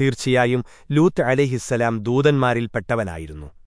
തീർച്ചയായും ലൂത്ത് അലഹിസ്സലാം ദൂതന്മാരിൽപ്പെട്ടവനായിരുന്നു.